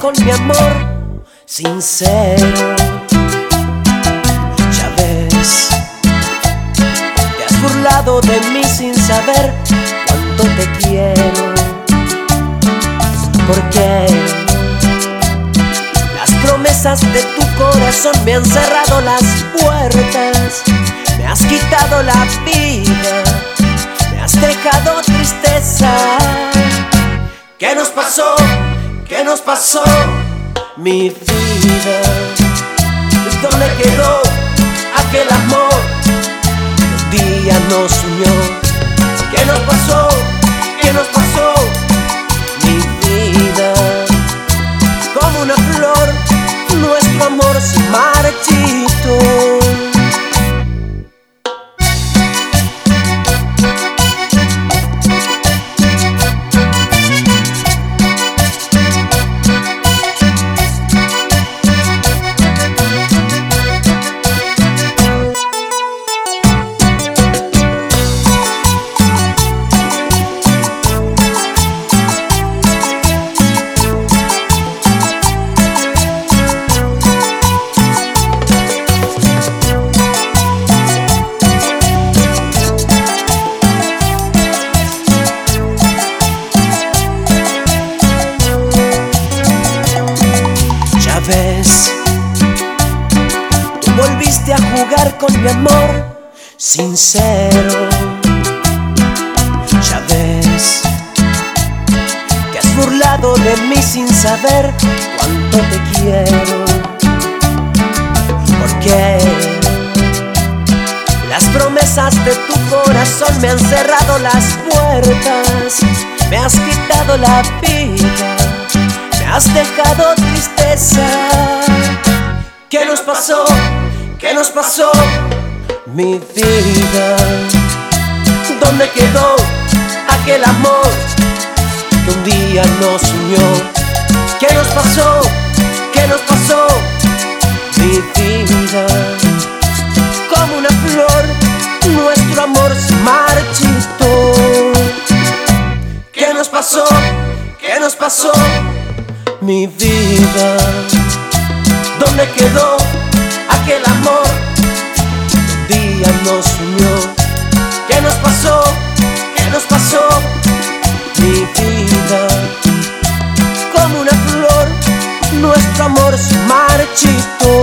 con mi amor sincero. Ya ves, te has burlado de mí sin saber cuánto te quiero. Porque las promesas de tu corazón me han cerrado las puertas, me has quitado la vida, me has dejado tristeza. ¿Qué nos pasó? ¿Qué nos pasó? Mi vida, ¿dónde quedó aquel amor un día nos unió? Con mi amor sincero. Ya ves, te has burlado de mí sin saber cuánto te quiero. Porque las promesas de tu corazón me han cerrado las puertas, me has quitado la vida me has dejado tristeza. ¿Qué nos pasó? ¿Qué nos pasó? Mi vida, ¿dónde quedó aquel amor que un día nos unió? ¿Qué nos pasó? ¿Qué nos pasó? Mi vida, como una flor, nuestro amor se marchitó. ¿Qué nos pasó? ¿Qué nos pasó? mi vida. ¿Dónde quedó aquel amor que un día nos unió? ¿Qué nos pasó? ¿Qué nos pasó? Mi vida, como una flor, nuestro amor se marchitó.